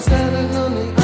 standing on the